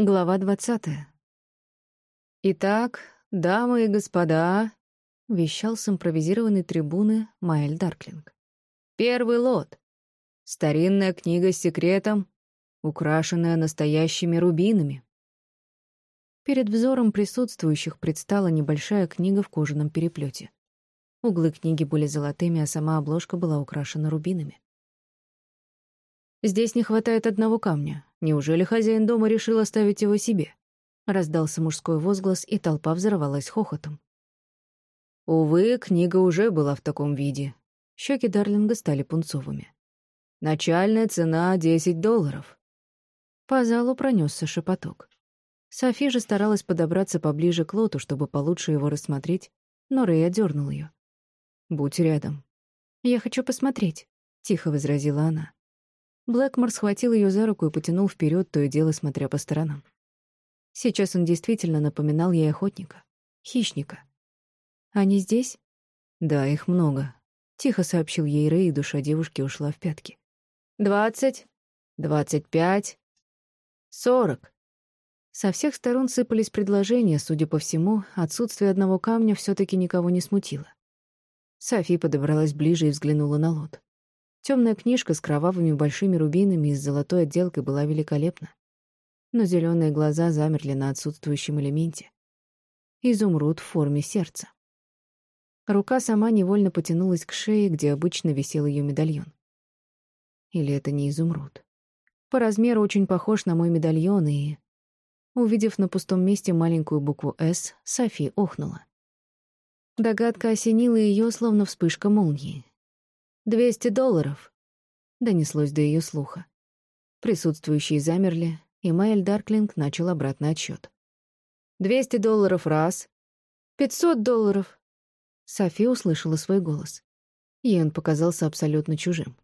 Глава двадцатая. «Итак, дамы и господа», — вещал с импровизированной трибуны Майль Дарклинг. «Первый лот. Старинная книга с секретом, украшенная настоящими рубинами». Перед взором присутствующих предстала небольшая книга в кожаном переплете. Углы книги были золотыми, а сама обложка была украшена рубинами. «Здесь не хватает одного камня. Неужели хозяин дома решил оставить его себе?» Раздался мужской возглас, и толпа взорвалась хохотом. Увы, книга уже была в таком виде. Щеки Дарлинга стали пунцовыми. Начальная цена — десять долларов. По залу пронесся шепоток. Софи же старалась подобраться поближе к лоту, чтобы получше его рассмотреть, но Рэй одернул ее. «Будь рядом». «Я хочу посмотреть», — тихо возразила она. Блэкмор схватил ее за руку и потянул вперед, то и дело смотря по сторонам. Сейчас он действительно напоминал ей охотника, хищника. «Они здесь?» «Да, их много», — тихо сообщил ей Рэй, и душа девушки ушла в пятки. «Двадцать, двадцать пять, сорок». Со всех сторон сыпались предложения, судя по всему, отсутствие одного камня все таки никого не смутило. Софи подобралась ближе и взглянула на лот. Темная книжка с кровавыми большими рубинами и с золотой отделкой была великолепна. Но зеленые глаза замерли на отсутствующем элементе. Изумруд в форме сердца. Рука сама невольно потянулась к шее, где обычно висел ее медальон. Или это не изумруд? По размеру очень похож на мой медальон, и... Увидев на пустом месте маленькую букву «С», Софи охнула. Догадка осенила ее, словно вспышка молнии. «Двести долларов!» — донеслось до ее слуха. Присутствующие замерли, и Майль Дарклинг начал обратный отсчет. «Двести долларов раз. Пятьсот долларов!» Софи услышала свой голос. Ей он показался абсолютно чужим.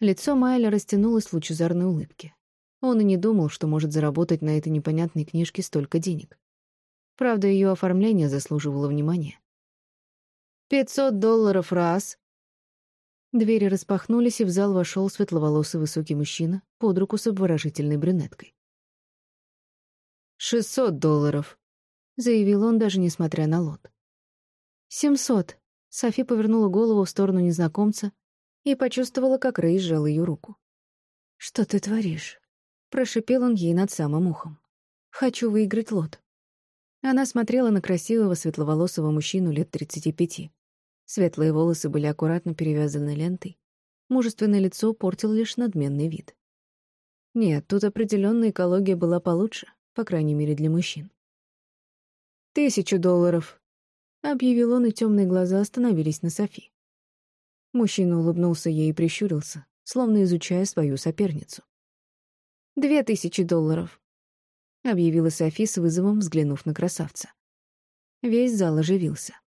Лицо Майля растянулось в лучезарной улыбке. Он и не думал, что может заработать на этой непонятной книжке столько денег. Правда, ее оформление заслуживало внимания. «Пятьсот долларов раз», Двери распахнулись, и в зал вошел светловолосый высокий мужчина под руку с обворожительной брюнеткой. «Шестьсот долларов», — заявил он, даже несмотря на лот. «Семьсот». Софи повернула голову в сторону незнакомца и почувствовала, как Рэй сжал ее руку. «Что ты творишь?» — прошипел он ей над самым ухом. «Хочу выиграть лот». Она смотрела на красивого светловолосого мужчину лет тридцати пяти. Светлые волосы были аккуратно перевязаны лентой. Мужественное лицо портил лишь надменный вид. Нет, тут определенно экология была получше, по крайней мере для мужчин. «Тысячу долларов», — объявил он, и темные глаза остановились на Софи. Мужчина улыбнулся ей и прищурился, словно изучая свою соперницу. «Две тысячи долларов», — объявила Софи с вызовом, взглянув на красавца. Весь зал оживился.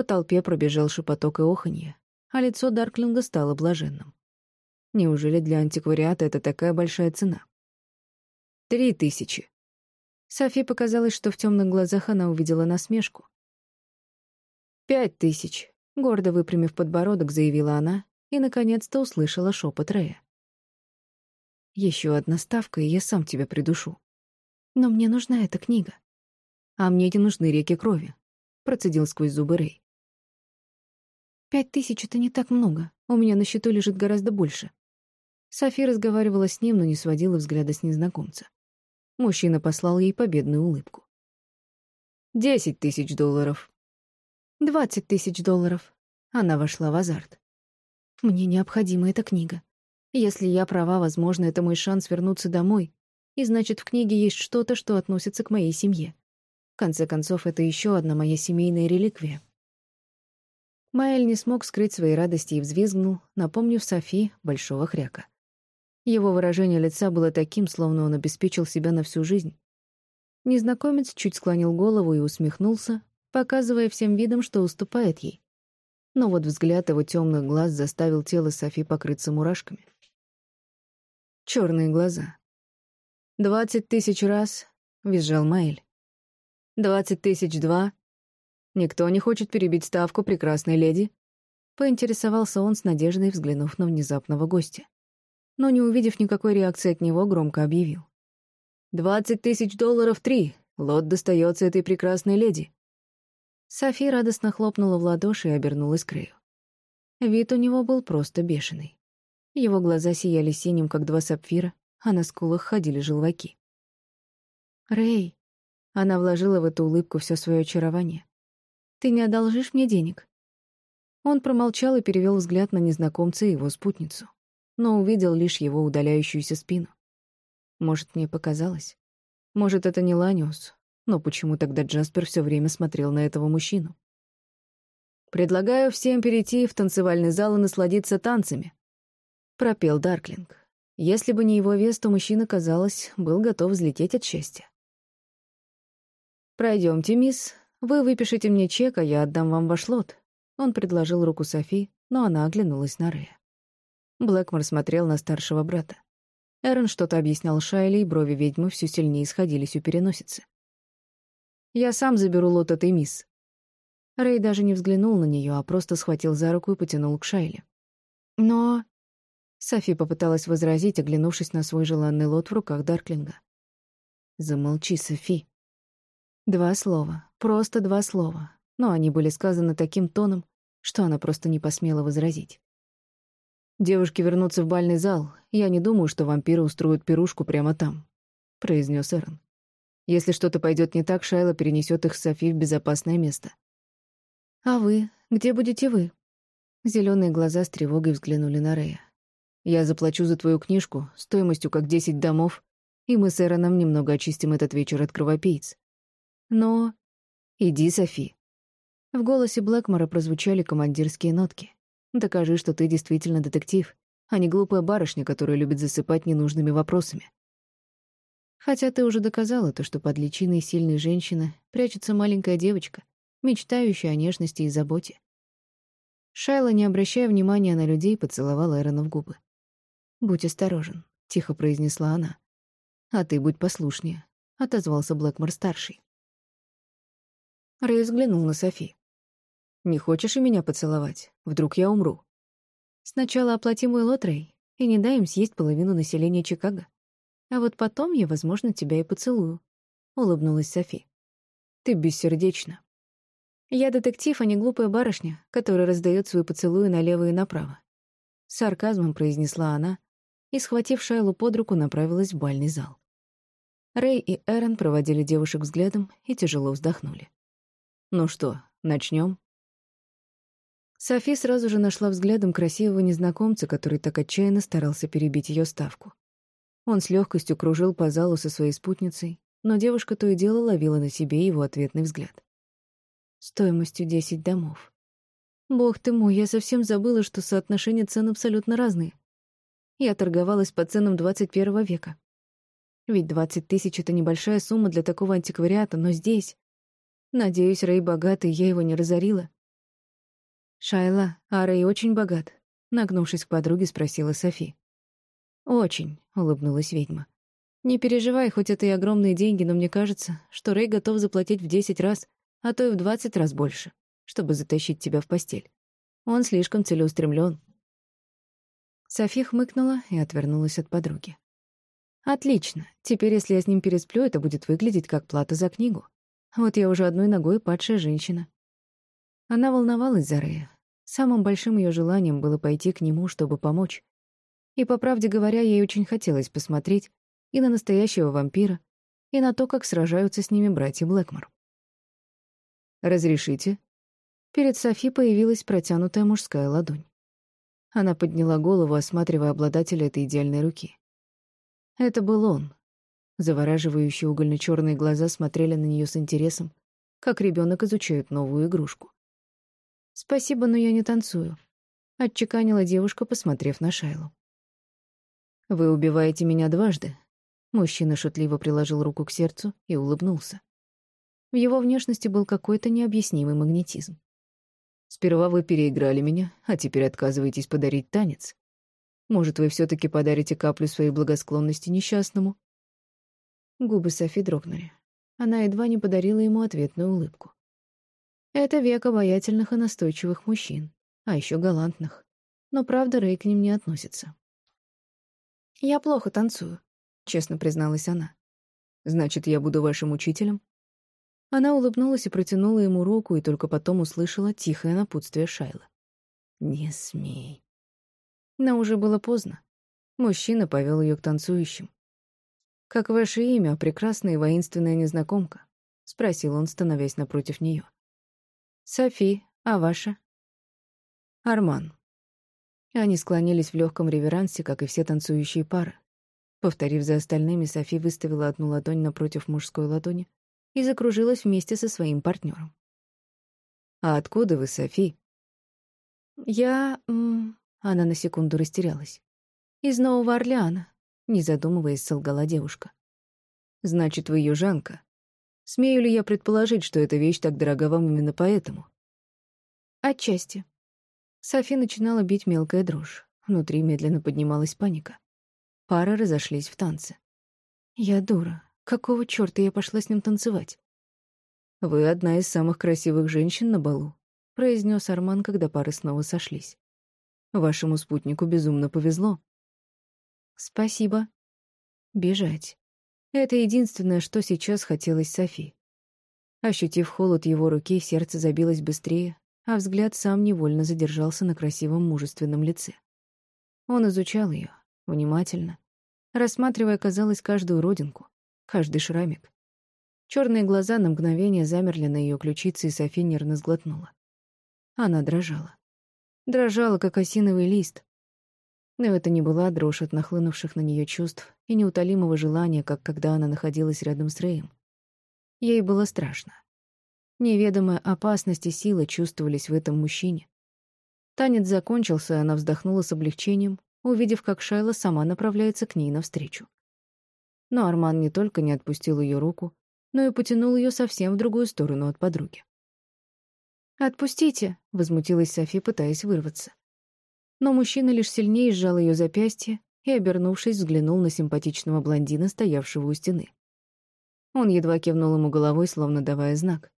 По толпе пробежал шепоток и оханье, а лицо Дарклинга стало блаженным. Неужели для антиквариата это такая большая цена? Три тысячи. Софи показалось, что в темных глазах она увидела насмешку. «Пять тысяч», — гордо выпрямив подбородок, заявила она и, наконец-то, услышала шепот Рея. «Еще одна ставка, и я сам тебя придушу. Но мне нужна эта книга. А мне не нужны реки крови», — процедил сквозь зубы Рэй. Пять тысяч — это не так много. У меня на счету лежит гораздо больше. Софи разговаривала с ним, но не сводила взгляда с незнакомца. Мужчина послал ей победную улыбку. «Десять тысяч долларов». «Двадцать тысяч долларов». Она вошла в азарт. «Мне необходима эта книга. Если я права, возможно, это мой шанс вернуться домой, и значит, в книге есть что-то, что относится к моей семье. В конце концов, это еще одна моя семейная реликвия». Маэль не смог скрыть своей радости и взвизгнул, напомнив Софи большого хряка. Его выражение лица было таким, словно он обеспечил себя на всю жизнь. Незнакомец чуть склонил голову и усмехнулся, показывая всем видом, что уступает ей. Но вот взгляд его темных глаз заставил тело Софи покрыться мурашками. Черные глаза. «Двадцать тысяч раз», — визжал Маэль. «Двадцать тысяч два», «Никто не хочет перебить ставку, прекрасной леди?» Поинтересовался он с надеждой, взглянув на внезапного гостя. Но, не увидев никакой реакции от него, громко объявил. Двадцать тысяч долларов три. Лот достается этой прекрасной леди». Софи радостно хлопнула в ладоши и обернулась к Рэю. Вид у него был просто бешеный. Его глаза сияли синим, как два сапфира, а на скулах ходили желваки. «Рэй», — она вложила в эту улыбку все свое очарование, — «ты не одолжишь мне денег?» Он промолчал и перевел взгляд на незнакомца и его спутницу, но увидел лишь его удаляющуюся спину. Может, мне показалось? Может, это не Ланиус, но почему тогда Джаспер все время смотрел на этого мужчину? «Предлагаю всем перейти в танцевальный зал и насладиться танцами», — пропел Дарклинг. Если бы не его вес, то мужчина, казалось, был готов взлететь от счастья. «Пройдемте, мисс. Вы выпишите мне чек, а я отдам вам ваш лот». Он предложил руку Софи, но она оглянулась на Рэя. Блэкмор смотрел на старшего брата. Эрон что-то объяснял Шайле, и брови ведьмы все сильнее сходились у переносицы. «Я сам заберу лот этой мисс». Рэй даже не взглянул на нее, а просто схватил за руку и потянул к Шайле. «Но...» Софи попыталась возразить, оглянувшись на свой желанный лот в руках Дарклинга. «Замолчи, Софи». Два слова, просто два слова, но они были сказаны таким тоном, что она просто не посмела возразить. «Девушки вернутся в бальный зал. Я не думаю, что вампиры устроят пирушку прямо там», — произнес Эрон. «Если что-то пойдет не так, Шайла перенесет их с Софи в безопасное место». «А вы? Где будете вы?» Зеленые глаза с тревогой взглянули на Рея. Я заплачу за твою книжку стоимостью как десять домов, и мы с Эроном немного очистим этот вечер от кровопийц. Но... Иди, Софи. В голосе Блэкмора прозвучали командирские нотки. Докажи, что ты действительно детектив, а не глупая барышня, которая любит засыпать ненужными вопросами. Хотя ты уже доказала то, что под личиной сильной женщины прячется маленькая девочка, мечтающая о нежности и заботе. Шайла, не обращая внимания на людей, поцеловала Эрона в губы. «Будь осторожен», — тихо произнесла она. «А ты будь послушнее», — отозвался Блэкмор-старший. Рэй взглянул на Софи. «Не хочешь и меня поцеловать? Вдруг я умру?» «Сначала оплати мой лот, Рэй, и не дай им съесть половину населения Чикаго. А вот потом я, возможно, тебя и поцелую», — улыбнулась Софи. «Ты бессердечна». «Я детектив, а не глупая барышня, которая раздает свои поцелуи налево и направо», — сарказмом произнесла она, и, схватив Шайлу под руку, направилась в бальный зал. Рэй и Эрон проводили девушек взглядом и тяжело вздохнули. «Ну что, начнем? Софи сразу же нашла взглядом красивого незнакомца, который так отчаянно старался перебить ее ставку. Он с легкостью кружил по залу со своей спутницей, но девушка то и дело ловила на себе его ответный взгляд. Стоимостью десять домов. Бог ты мой, я совсем забыла, что соотношения цен абсолютно разные. Я торговалась по ценам 21 века. Ведь 20 тысяч — это небольшая сумма для такого антиквариата, но здесь... Надеюсь, Рэй богатый, я его не разорила. «Шайла, а Рэй очень богат?» Нагнувшись к подруге, спросила Софи. «Очень», — улыбнулась ведьма. «Не переживай, хоть это и огромные деньги, но мне кажется, что Рэй готов заплатить в десять раз, а то и в двадцать раз больше, чтобы затащить тебя в постель. Он слишком целеустремлен, Софи хмыкнула и отвернулась от подруги. «Отлично. Теперь, если я с ним пересплю, это будет выглядеть как плата за книгу. Вот я уже одной ногой падшая женщина». Она волновалась за Рэя. Самым большим ее желанием было пойти к нему, чтобы помочь. И, по правде говоря, ей очень хотелось посмотреть и на настоящего вампира, и на то, как сражаются с ними братья Блэкмор. «Разрешите?» Перед Софи появилась протянутая мужская ладонь. Она подняла голову, осматривая обладателя этой идеальной руки. Это был он. Завораживающие угольно-черные глаза смотрели на нее с интересом, как ребенок изучает новую игрушку. «Спасибо, но я не танцую», — отчеканила девушка, посмотрев на Шайлу. «Вы убиваете меня дважды», — мужчина шутливо приложил руку к сердцу и улыбнулся. В его внешности был какой-то необъяснимый магнетизм. Сперва вы переиграли меня, а теперь отказываетесь подарить танец. Может, вы все таки подарите каплю своей благосклонности несчастному?» Губы Софи дрогнули. Она едва не подарила ему ответную улыбку. Это век обаятельных и настойчивых мужчин, а еще галантных. Но правда Рэй к ним не относится. «Я плохо танцую», — честно призналась она. Значит, я буду вашим учителем?» Она улыбнулась и протянула ему руку, и только потом услышала тихое напутствие Шайла. «Не смей». Но уже было поздно. Мужчина повел ее к танцующим. «Как ваше имя, прекрасная и воинственная незнакомка?» — спросил он, становясь напротив нее. «Софи, а ваша?» «Арман». Они склонились в легком реверансе, как и все танцующие пары. Повторив за остальными, Софи выставила одну ладонь напротив мужской ладони и закружилась вместе со своим партнером. «А откуда вы, Софи?» «Я...» Она на секунду растерялась. «Из Нового Орлеана», — не задумываясь, солгала девушка. «Значит, вы южанка. Смею ли я предположить, что эта вещь так дорога вам именно поэтому?» «Отчасти». Софи начинала бить мелкая дрожь. Внутри медленно поднималась паника. Пары разошлись в танце. «Я дура. Какого чёрта я пошла с ним танцевать?» «Вы одна из самых красивых женщин на балу», — произнес Арман, когда пары снова сошлись. «Вашему спутнику безумно повезло». «Спасибо». «Бежать». Это единственное, что сейчас хотелось Софи. Ощутив холод его руки, сердце забилось быстрее, а взгляд сам невольно задержался на красивом мужественном лице. Он изучал ее, внимательно, рассматривая, казалось, каждую родинку, каждый шрамик. Черные глаза на мгновение замерли на ее ключице, и Софи нервно сглотнула. Она дрожала. Дрожала, как осиновый лист. Но это не была дрожь от нахлынувших на нее чувств и неутолимого желания, как когда она находилась рядом с Рэем. Ей было страшно. Неведомая опасность и сила чувствовались в этом мужчине. Танец закончился, и она вздохнула с облегчением, увидев, как Шайла сама направляется к ней навстречу. Но Арман не только не отпустил ее руку, но и потянул ее совсем в другую сторону от подруги. «Отпустите!» — возмутилась Софи, пытаясь вырваться. Но мужчина лишь сильнее сжал ее запястье и, обернувшись, взглянул на симпатичного блондина, стоявшего у стены. Он едва кивнул ему головой, словно давая знак.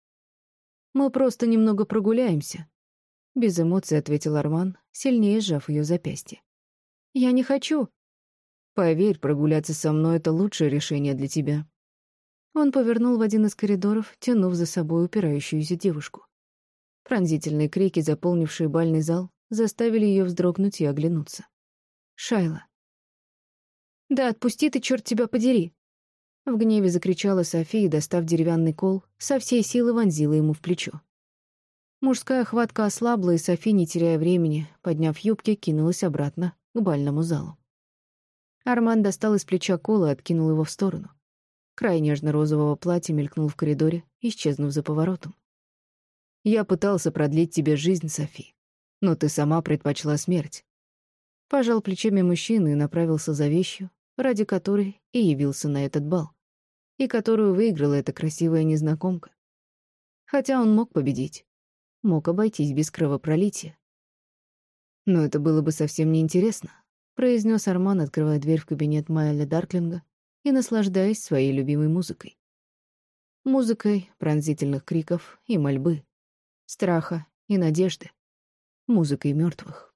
«Мы просто немного прогуляемся», — без эмоций ответил Арман, сильнее сжав ее запястье. Я не хочу. Поверь, прогуляться со мной — это лучшее решение для тебя. Он повернул в один из коридоров, тянув за собой упирающуюся девушку. Пронзительные крики, заполнившие бальный зал, заставили ее вздрогнуть и оглянуться. Шайла. «Да отпусти ты, черт тебя подери!» В гневе закричала София, достав деревянный кол, со всей силы вонзила ему в плечо. Мужская хватка ослабла, и Софи, не теряя времени, подняв юбки, кинулась обратно к бальному залу. Арман достал из плеча кола и откинул его в сторону. Край нежно-розового платья мелькнул в коридоре, исчезнув за поворотом. «Я пытался продлить тебе жизнь, Софи, но ты сама предпочла смерть». Пожал плечами мужчины и направился за вещью, ради которой и явился на этот бал, и которую выиграла эта красивая незнакомка. Хотя он мог победить, мог обойтись без кровопролития. «Но это было бы совсем неинтересно», — произнес Арман, открывая дверь в кабинет Майля Дарклинга и наслаждаясь своей любимой музыкой. Музыкой пронзительных криков и мольбы, страха и надежды, музыкой мертвых.